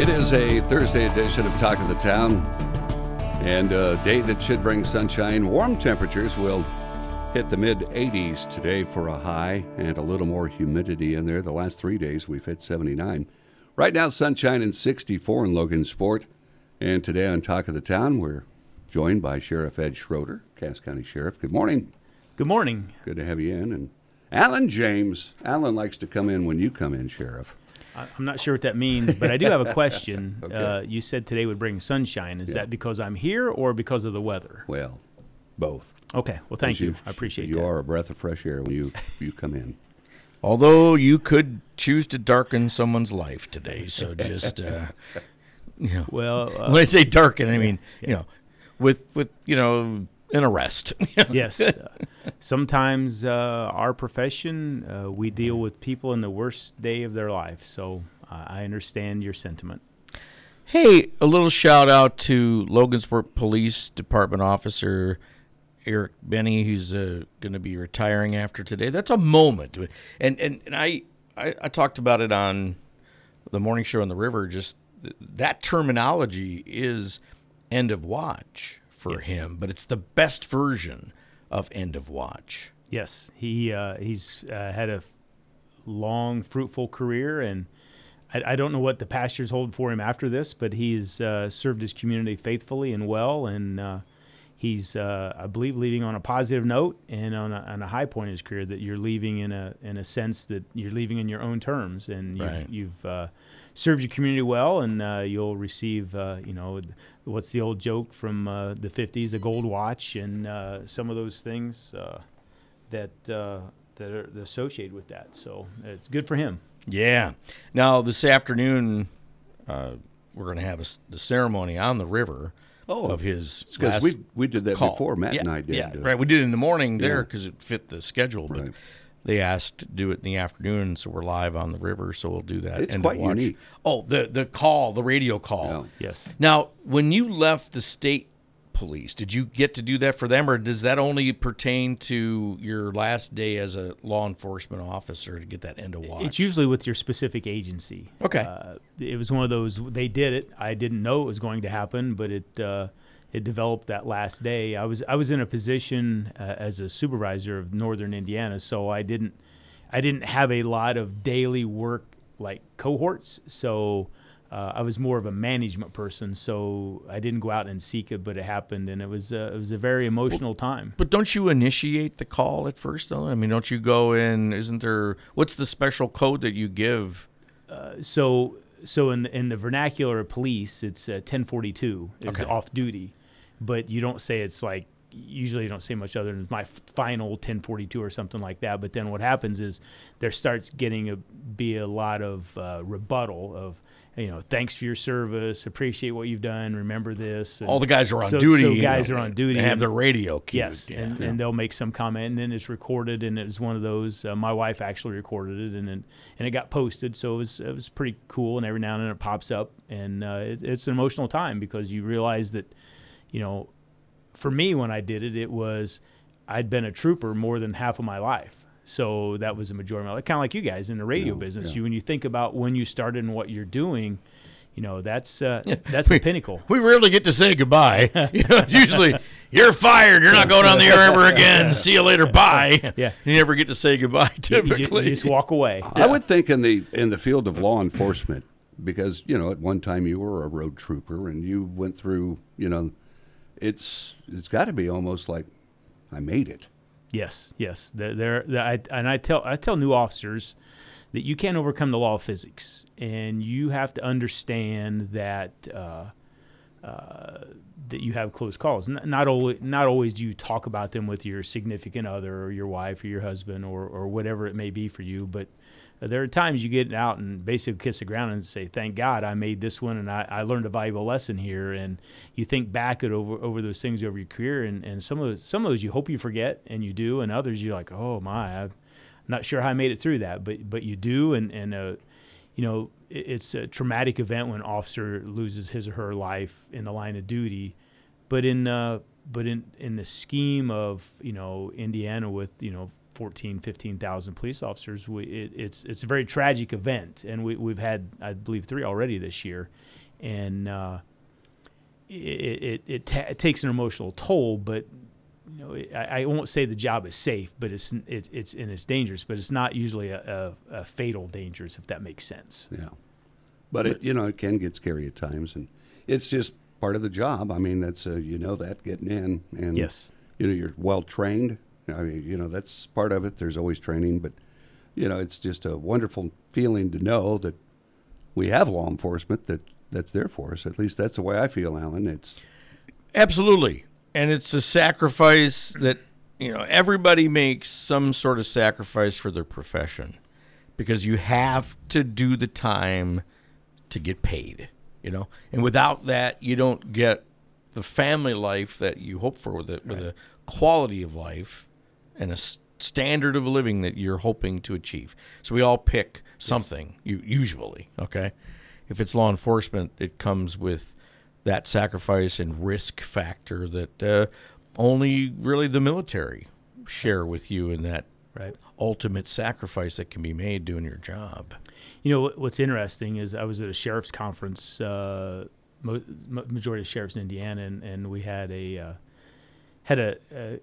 It is a Thursday edition of Talk of the Town, and a day that should bring sunshine. Warm temperatures will hit the mid 80s today for a high, and a little more humidity in there. The last three days we've hit 79. Right now, sunshine and 64 in Logansport. And today on Talk of the Town, we're joined by Sheriff Ed Schroeder, Cass County Sheriff. Good morning. Good morning. Good to have you in. And Alan James. Alan likes to come in when you come in, Sheriff. I- I'm not sure what that means, but I do have a question. Okay. uh, you said today would bring sunshine. Is Yeah. that because I'm here or because of the weather? Well, both. Okay. Well, thank you. I appreciate you that. are a breath of fresh air when you, you come in. Although you could choose to darken someone's life today, so just uh, you know, Well, uh, when I say darken, I mean you know, with with you know an arrest. yes. Uh, sometimes uh, our profession, uh, we deal with people in the worst day of their life. So uh, I understand your sentiment. hey, a little shout out to Logansport Police Department Officer Eric Benny, who's uh, going to be retiring after today. That's a moment, and and, and I, I I talked about it on the morning show on the river. Just th- that terminology is end of watch for Yes. him, but it's the best version of end of watch. Yes, he uh, he's uh, had a long, fruitful career, and I, I don't know what the pastures hold for him after this, but he's uh, served his community faithfully and well, and uh, he's, uh, I believe, leaving on a positive note and on a, on a high point in his career. That you're leaving in a in a sense that you're leaving in your own terms, and you, have Right. You've. Served your community well, and uh, you'll receive, uh, you know, what's the old joke from uh, the '50s, a gold watch, and uh, some of those things. Uh, that uh, that are associated with that. So it's good for him. Yeah. Now this afternoon, uh, we're going to have a s the ceremony on the river Oh, of his Because we, we did that call. before. Matt yeah, and I did. Yeah, uh, right. We did it in the morning there because it fit the schedule, but Right. They asked to do it in the afternoon, so we're live on the river. So we'll do that. It's end quite watch. unique. Oh, the the call, the radio call. Yeah. Yes. Now, when you left the state police, did you get to do that for them, or does that only pertain to your last day as a law enforcement officer to get that end of watch? It's usually with your specific agency. Okay. Uh, it was one of those. They did it. I didn't know it was going to happen, but it uh, it developed that last day. I was I was in a position uh, as a supervisor of Northern Indiana, so I didn't I didn't have a lot of daily work like cohorts. So. Uh, I was more of a management person, so I didn't go out and seek it, but it happened, and it was uh, it was a very emotional time. But don't you initiate the call at first, though? I mean, don't you go in? Isn't there? What's the special code that you give? so so in the, in the vernacular of police, it's uh, 1042 is Okay. off duty, but you don't say it's like usually you don't say much other than my final 1042 or something like that. But then what happens is there starts getting a be a lot of uh, rebuttal of you know thanks for your service, appreciate what you've done, remember this. and All the guys are on so- duty. So you guys know, are on duty. They have and- their radio. Yes, yeah. and, and they'll make some comment, and then it's recorded, and it's one of those. Uh, my wife actually recorded it, and it, and it got posted, so it was it was pretty cool. And every now and then it pops up, and uh, it, it's an emotional time because you realize that, you know, for me when I did it, it was I'd been a trooper more than half of my life, so that was a majority of my life. Kind of like you guys in the radio business. You when you think about when you started and what you're doing. You know that's uh, that's the pinnacle. we rarely get to say goodbye. you know, it's usually you're fired. You're not going on the air ever again. See you later. Bye. Yeah. You never get to say goodbye. You, you ju- Typically, you just walk away. I would think in the in the field of law enforcement, because you know at one time you were a road trooper and you went through, you know, it's it's got to be almost like I made it. Yes, yes. There, I, and I tell I tell new officers that you can't overcome the law of physics, and you have to understand that uh, uh, that you have close calls. N- not always, not always do you talk about them with your significant other or your wife or your husband or, or whatever it may be for you. But there are times you get out and basically kiss the ground and say, "Thank God I made this one, and I, I learned a valuable lesson here." And you think back at over over those things over your career, and, and some of those, some of those you hope you forget, and you do, and others you're like, "Oh my, I'm not sure how I made it through that," but but you do, and and uh, you know it's a traumatic event when an officer loses his or her life in the line of duty, but in uh, but in in the scheme of you know Indiana with you know 14, 15,000 police officers, we, it, it's it's a very tragic event, and we, we've had I believe three already this year, and uh, it it, it, ta- it, takes an emotional toll. But know, I, I, won't say the job is safe, but it's it's it's and it's dangerous, but it's not usually a, a, a fatal dangerous, if that makes sense. Yeah, but it you know it can get scary at times, and it's just part of the job. I mean, that's uh, you know that getting in, and yes, you know you're well trained I mean, you know, that's part of it. There's always training, but you know, it's just a wonderful feeling to know that we have law enforcement that that's there for us. At least that's the way I feel, Alan. It's absolutely, and it's a sacrifice that you know everybody makes some sort of sacrifice for their profession because you have to do the time to get paid. You know, and without that, you don't get the family life that you hope for with it, with right. a quality of life and a standard of living that you're hoping to achieve. So we all pick something, yes. you, usually, okay? If it's law enforcement, it comes with that sacrifice and risk factor that uh, only really the military share with you in that right. ultimate sacrifice that can be made doing your job. You know what's interesting is I was at a sheriff's conference, uh, majority of sheriffs in Indiana, and, and we had a uh, had a, a,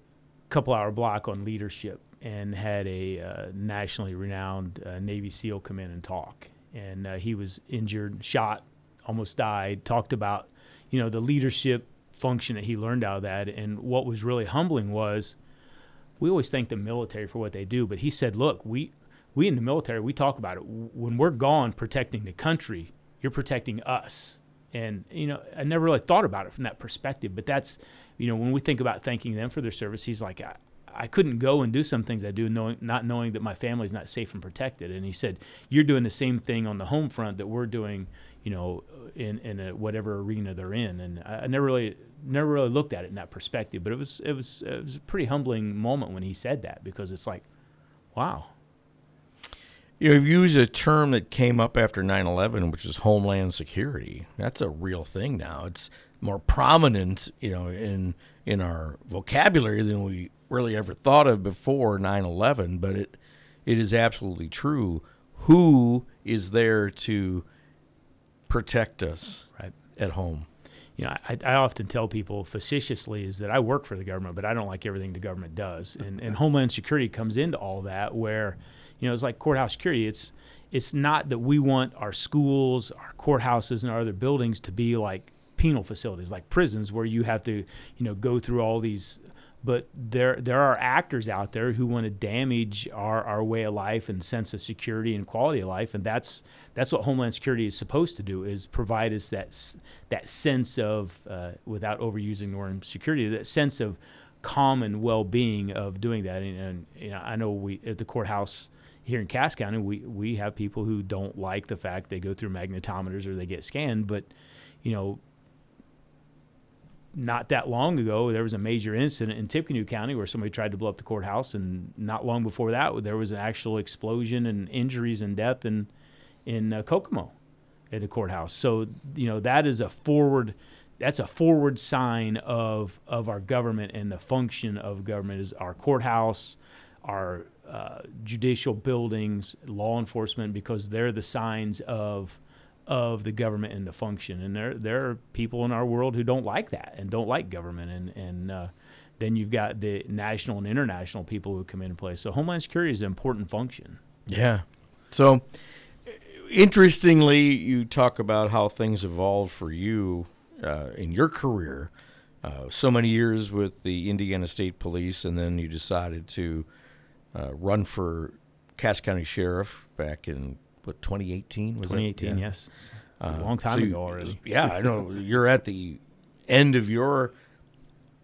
couple hour block on leadership and had a uh, nationally renowned uh, Navy SEAL come in and talk. And uh, he was injured, shot, almost died. Talked about, you know, the leadership function that he learned out of that. And what was really humbling was, we always thank the military for what they do, but he said, look, we we in the military we talk about it. When we're gone protecting the country, you're protecting us. And you know, I never really thought about it from that perspective, but that's you know, when we think about thanking them for their service, he's like, I, I couldn't go and do some things I do, knowing not knowing that my family's not safe and protected. And he said, "You're doing the same thing on the home front that we're doing, you know, in in a, whatever arena they're in." And I, I, never really never really looked at it in that perspective. But it was it was it was a pretty humbling moment when he said that because it's like, wow. You've used a term that came up after 9/11, which is homeland security. That's a real thing now. It's more prominent, you know, in in our vocabulary than we really ever thought of before 9/11. But it it is absolutely true. Who is there to protect us right. at home? You know, I, I often tell people facetiously is that I work for the government, but I don't like everything the government does, and and Homeland Security comes into all that where, you know, it's like courthouse security. It's it's not that we want our schools, our courthouses, and our other buildings to be like penal facilities like prisons where you have to you know go through all these but there there are actors out there who want to damage our, our way of life and sense of security and quality of life and that's that's what homeland security is supposed to do is provide us that that sense of uh, without overusing the word security that sense of common well-being of doing that. And, and you know I know we at the courthouse here in Cass County we we have people who don't like the fact they go through magnetometers or they get scanned but you know not that long ago, there was a major incident in Tippecanoe County where somebody tried to blow up the courthouse, and not long before that, there was an actual explosion and injuries and death in in uh, Kokomo at the courthouse. So you know that is a forward. That's a forward sign of of our government and the function of government is our courthouse, our uh, judicial buildings, law enforcement, because they're the signs of of the government and the function. And there there are people in our world who don't like that and don't like government. And and uh, then you've got the national and international people who come into play. So Homeland Security is an important function. Yeah. So interestingly, you talk about how things evolved for you uh, in your career. Uh, so many years with the Indiana State Police, and then you decided to uh, run for Cass County Sheriff back in what 2018 was 2018 it? Yeah. yes a uh, long time so ago already yeah i know you're at the end of your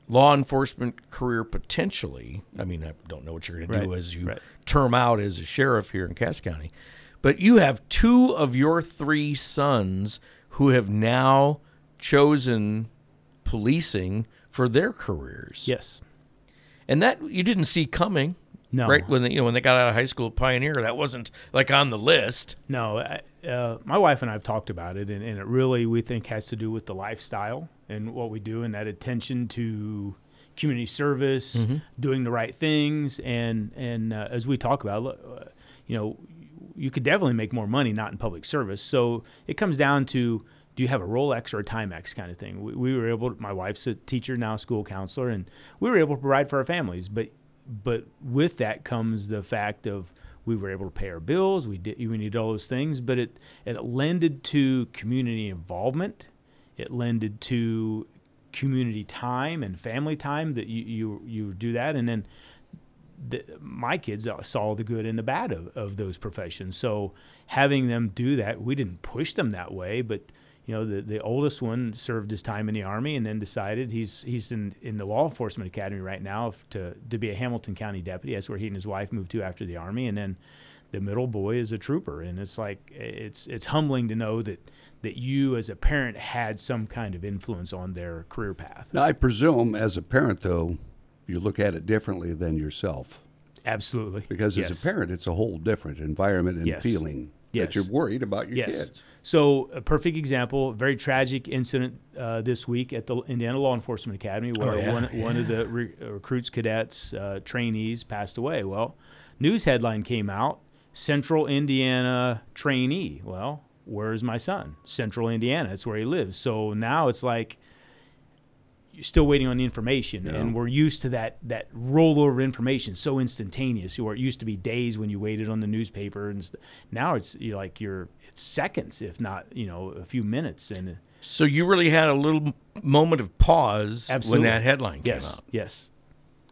law enforcement career potentially. I mean, I don't know what you're going to do as you right. term out as a sheriff here in Cass County, but you have two of your three sons who have now chosen policing for their careers. Yes. and that you didn't see coming. No. right when they, you know when they got out of high school Pioneer, that wasn't like on the list. No, uh, my wife and I have talked about it, and, and it really we think has to do with the lifestyle and what we do, and that attention to community service, doing the right things, and and uh, as we talk about, uh, you know, you could definitely make more money not in public service. So it comes down to do you have a Rolex or a Timex kind of thing? We, we were able. To, my wife's a teacher now, school counselor, and we were able to provide for our families, but but with that comes the fact of we were able to pay our bills. We did we needed all those things, but it it lended to community involvement. It lended to community time and family time that you you you do that, and then the, my kids uh, saw the good and the bad of, of those professions. So having them do that, we didn't push them that way, but you know, the, the oldest one served his time in the army and then decided he's he's in, in the law enforcement academy right now to to be a Hamilton County deputy. That's where he and his wife moved to after the army, and then the middle boy is a trooper. And it's like it's it's humbling to know that that you as a parent had some kind of influence on their career path. Now, I presume as a parent, though, you look at it differently than yourself. Absolutely, Because Yes. as a parent, it's a whole different environment and Yes. feeling Yes. that you're worried about your Yes. kids. So a perfect example, very tragic incident uh, this week at the Indiana Law Enforcement Academy where Oh, yeah, one, one of the re- uh, recruits, cadets, uh, trainees passed away. Well, news headline came out, Central Indiana trainee. Well, where's my son? Central Indiana. That's where he lives. So now it's like you're still waiting on the information, and we're used to that that rollover information so instantaneous. Where it used to be days when you waited on the newspaper, and st- now it's you're like you're it's seconds, if not you know a few minutes. And So you really had a little moment of pause Absolutely. when that headline came yes, out. yes,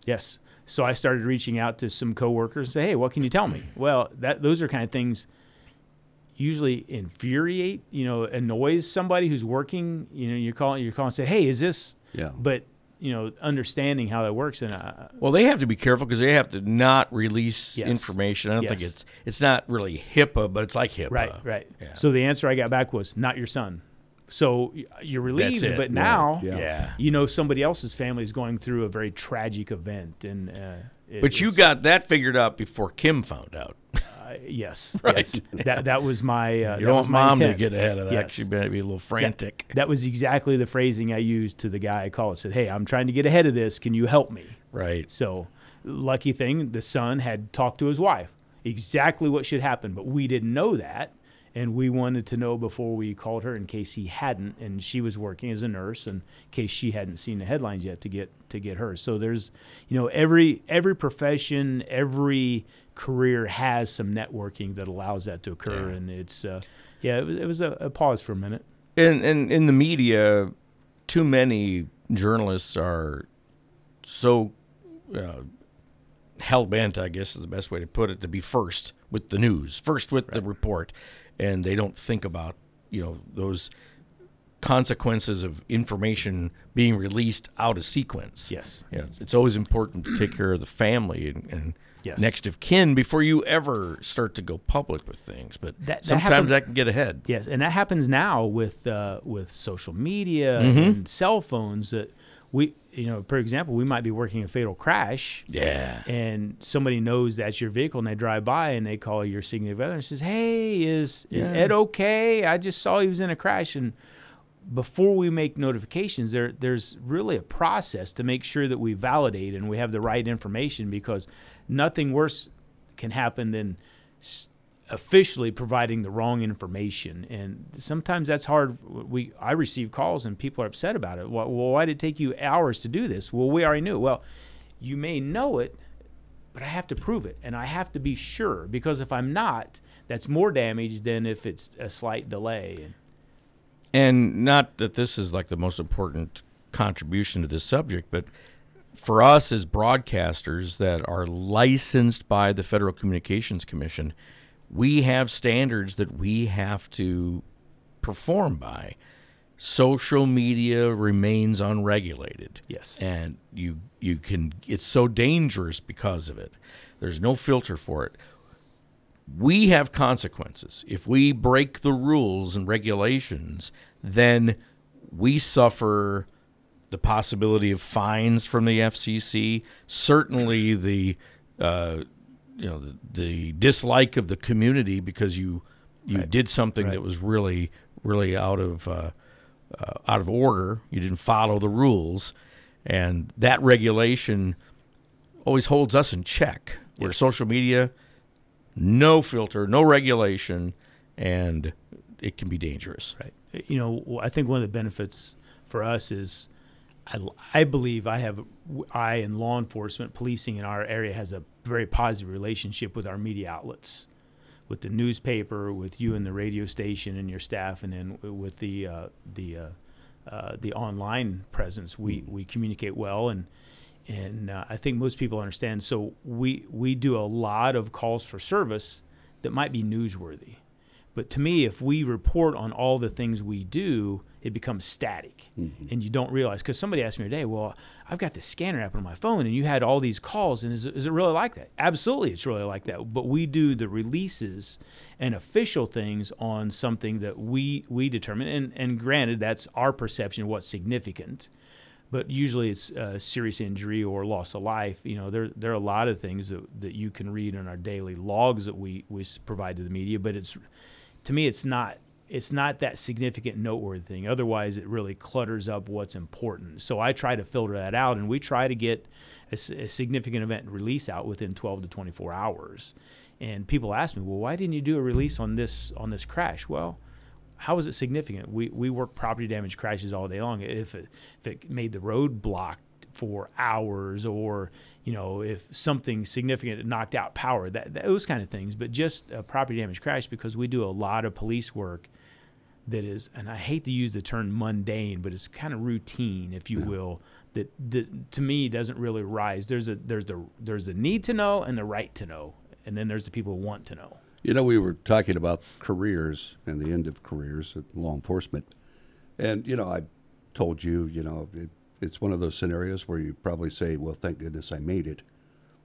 yes. So I started reaching out to some coworkers and say, "Hey, what can you tell me?" Well, that those are kind of things usually infuriate, you know, annoys somebody who's working. You know, you're calling, you're calling, and say, "Hey, is this?" Yeah. But you know, understanding how that works, and uh, Well, they have to be careful because they have to not release Yes. information. I don't think it's it's not really HIPAA, but it's like HIPAA. Right, right. Yeah. So the answer I got back was not your son. So you're relieved, it. but now Yeah. Yeah. you know somebody else's family is going through a very tragic event, and uh, it- But you got that figured out before Kim found out. Uh, yes, Right. yes. That that was my. Uh, You that don't want my mom to get ahead of that. Yes. She better be a little frantic. That was exactly the phrasing I used to the guy I called. I said, "Hey, I'm trying to get ahead of this. Can you help me?" Right. So, lucky thing, the son had talked to his wife exactly what should happen, but we didn't know that, and we wanted to know before we called her in case he hadn't, and she was working as a nurse, in case she hadn't seen the headlines yet to get to get her. So there's, you know, every every profession, every career has some networking that allows that to occur, and it's, uh, yeah, it was, it was a, a pause for a minute. And and in the media, too many journalists are so uh, hell bent. I guess is the best way to put it. To be first with the news, first with the report, and they don't think about you know those consequences of information being released out of sequence. Yes. Yeah, it's, it's always important to take care of the family and, and Yes. next of kin before you ever start to go public with things. But That- that sometimes happened- that can get ahead. Yes, and that happens now with uh, with social media Mm-hmm. and cell phones. That we, you know, for example, we might be working a fatal crash, Yeah. and somebody knows that's your vehicle, and they drive by and they call your significant other and says, "Hey, is is Yeah. Ed okay? I just saw he was in a crash." And before we make notifications, there there's really a process to make sure that we validate and we have the right information because nothing worse can happen than s- officially providing the wrong information. And sometimes that's hard. We I receive calls and people are upset about it. Well, why did it take you hours to do this? Well we already knew. Well you may know it but I have to prove it. And I have to be sure because if I'm not that's more damage than if it's a slight delay. And not that this is like the most important contribution to this subject, but for us as broadcasters that are licensed by the Federal Communications Commission, we have standards that we have to perform by. social media remains unregulated. Yes. And you you can it's so dangerous because of it. There's no filter for it. We have consequences. If we break the rules and regulations, then we suffer the possibility of fines from the FCC, certainly the uh, you know the, the dislike of the community because you you did something that was really really out of uh, uh, out of order. You didn't follow the rules, and that regulation always holds us in check. Where social media, no filter, no regulation, and it can be dangerous. Right. You know, I think one of the benefits for us is I, I believe I have I and law enforcement policing in our area has a very positive relationship with our media outlets, with the newspaper, with you and the radio station and your staff, and then with the uh, the uh, uh, the online presence. We we communicate well and. And uh, I think most people understand. So we we do a lot of calls for service that might be newsworthy. But to me, if we report on all the things we do, it becomes static, and you don't realize. Because somebody asked me today, "Well, I've got the scanner app on my phone, and you had all these calls, and is, it- is it really like that?" Absolutely, it's really like that. But we do the releases and official things on something that we we determine, and and granted, that's our perception of what's significant but usually it's uh, serious injury or loss of life. You know, there there are a lot of things that, that you can read in our daily logs that we we provide to the media. But it's to me, it's not it's not that significant noteworthy thing. Otherwise, it really clutters up what's important. So I try to filter that out, and we try to get a significant event release out within 12 to 24 hours. And people ask me, well, why didn't you do a release on this on this crash? Well how is it significant? We we work property damage crashes all day long. If it if it made the road blocked for hours, or you know if something significant knocked out power, that those kind of things. But just a property damage crash because we do a lot of police work that is, and I hate to use the term mundane, but it's kind of routine, if you will. That, that to me doesn't really rise. There's a there's the there's the need to know and the right to know, and then there's the people who want to know. You know, we were talking about careers and the end of careers at law enforcement. And, you know, I told you, you know, it, it's one of those scenarios where you probably say, well, thank goodness I made it.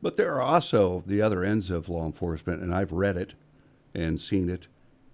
But there are also the other ends of law enforcement, and I've read it and seen it.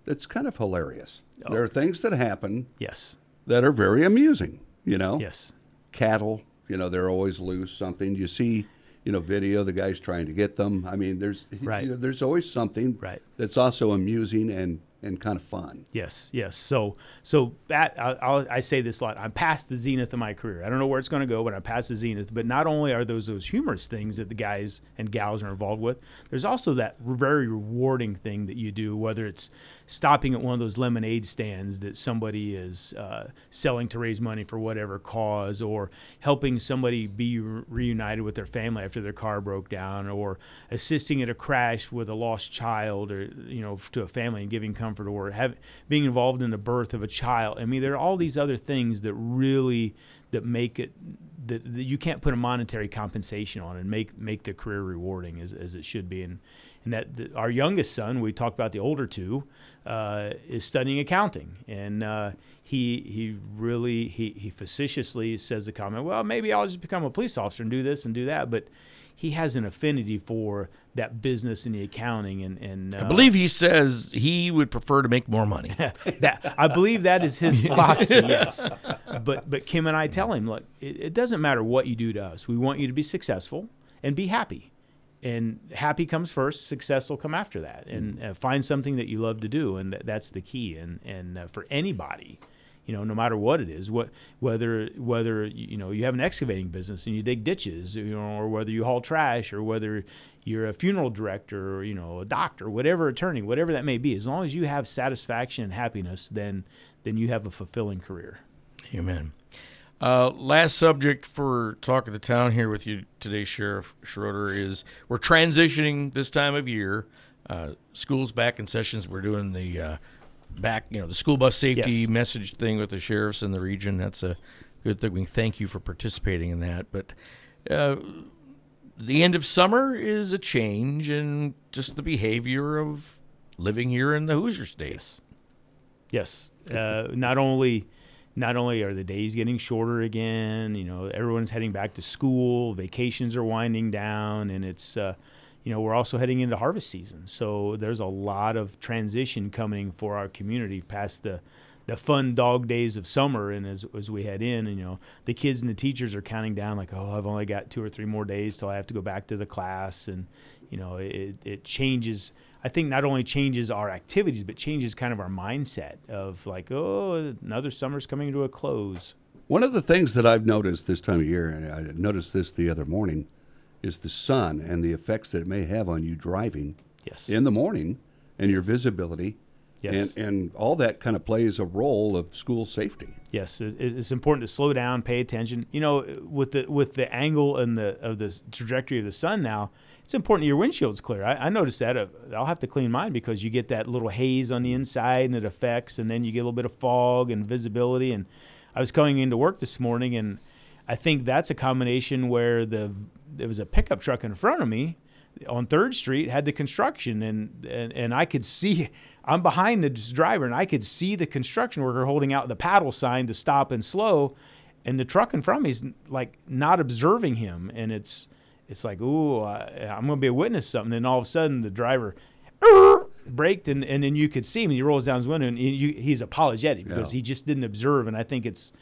That's kind of hilarious. Oh. There are things that happen Yes, that are very amusing, you know? yes, cattle, you know, they're always loose. Something you see, you know, video the guy's trying to get them. I mean, there's Right. you know, there's always something Right. that's also amusing and and kind of fun. Yes, yes. So, so that I, I'll, I say this a lot. I'm past the zenith of my career. I don't know where it's going to go, but I'm past the zenith. But not only are those those humorous things that the guys and gals are involved with, there's also that very rewarding thing that you do, whether it's stopping at one of those lemonade stands that somebody is uh, selling to raise money for whatever cause, or helping somebody be re- reunited with their family after their car broke down, or assisting at a crash with a lost child, or you know, to a family and giving comfort, or have, being involved in the birth of a child. I mean, there are all these other things that really that make it that, that you can't put a monetary compensation on and make make the career rewarding as, as it should be. And and that the, our youngest son, we talked about the older two, uh, is studying accounting, and uh, he he really he he facetiously says the comment, well, maybe I'll just become a police officer and do this and do that, but he has an affinity for that business and the accounting and and uh, I believe he says he would prefer to make more money. that I believe that is his philosophy. Yes, but but Kim and I tell him, look, it, it doesn't matter what you do to us. We want you to be successful and be happy, and happy comes first. Success will come after that, and uh, find something that you love to do, and th- that's the key. And and uh, for anybody. You know, no matter what it is, what whether whether you know you have an excavating business and you dig ditches, you know, or whether you haul trash, or whether you're a funeral director, or you know, a doctor, whatever attorney, whatever that may be, as long as you have satisfaction and happiness, then then you have a fulfilling career. Amen. Uh, last subject for talk of the town here with you today, Sheriff Schroeder, is we're transitioning this time of year. Uh, school's back in sessions. We're doing the uh, back, you know, the school bus safety Yes. message thing with the sheriffs in the region. That's a good thing. We thank you for participating in that. But uh, the end of summer is a change in just the behavior of living here in the Hoosier State. Yes. Yes. Uh, not only not only are the days getting shorter again, you know, everyone's heading back to school, vacations are winding down, and it's, uh, you know, we're also heading into harvest season. So there's a lot of transition coming for our community past the the fun dog days of summer and as, as we head in and you know the kids and the teachers are counting down like oh i've only got two or three more days till i have to go back to the class and you know it, it changes i think not only changes our activities but changes kind of our mindset of like oh another summer's coming to a close One of the things that I've noticed this time of year, and I noticed this the other morning, is the sun and the effects that it may have on you driving yes in the morning and your visibility. Yes. And, and all that kind of plays a role of school safety. Yes, it- it's important to slow down, pay attention. You know, with the with the angle and the of the trajectory of the sun now, it's important your windshield's clear. I, I noticed that. Uh, I'll have to clean mine because you get that little haze on the inside and it affects, and then you get a little bit of fog and visibility. And I was coming into work this morning, and I think that's a combination where the there was a pickup truck in front of me on Third Street had the construction and, and and I could see I'm behind the driver and I could see the construction worker holding out the paddle sign to stop and slow, and the truck in front of me is like not observing him, and it's it's like ooh I, I'm gonna be a witness to something, and all of a sudden the driver. braked and, and then you could see him and he rolls down his window and you, he's apologetic because Yeah. he just didn't observe and I think it's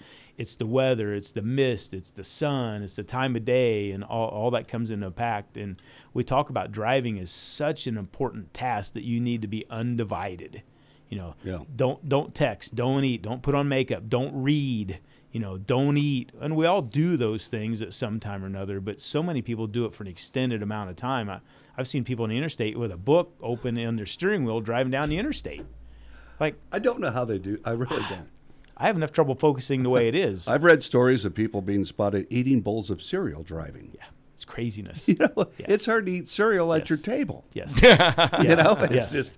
it's the weather, it's the mist, it's the sun, it's the time of day, and all, all that comes into impact. And we talk about driving as such an important task that you need to be undivided. You know, Yeah. don't don't text, don't eat, don't put on makeup, don't read. You know, don't eat, and we all do those things at some time or another. But so many people do it for an extended amount of time. I, I've seen people on the interstate with a book open on their steering wheel driving down the interstate. Like I don't know how they do. I really don't. I have enough trouble focusing the way it is. I've read stories of people being spotted eating bowls of cereal driving. yeah, it's craziness. You know, it's hard to eat cereal at your table. Yes. You know, it's Yes. just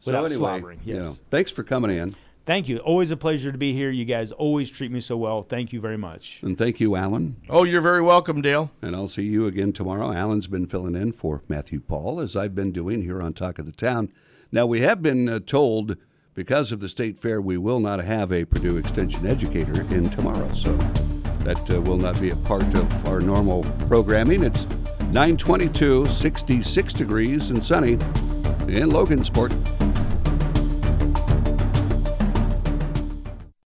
so Without anyway, slobbering, you yes. know, thanks for coming in, Thank you. Always a pleasure to be here. You guys always treat me so well. Thank you very much. and thank you, Alan. Oh, you're very welcome, Dale. And I'll see you again tomorrow. Alan's been filling in for Matthew Paul, as I've been doing here on Talk of the Town. Now, we have been uh, told because of the state fair, we will not have a Purdue Extension educator in tomorrow. So that uh, will not be a part of our normal programming. It's 922, 66 degrees and sunny in Logansport.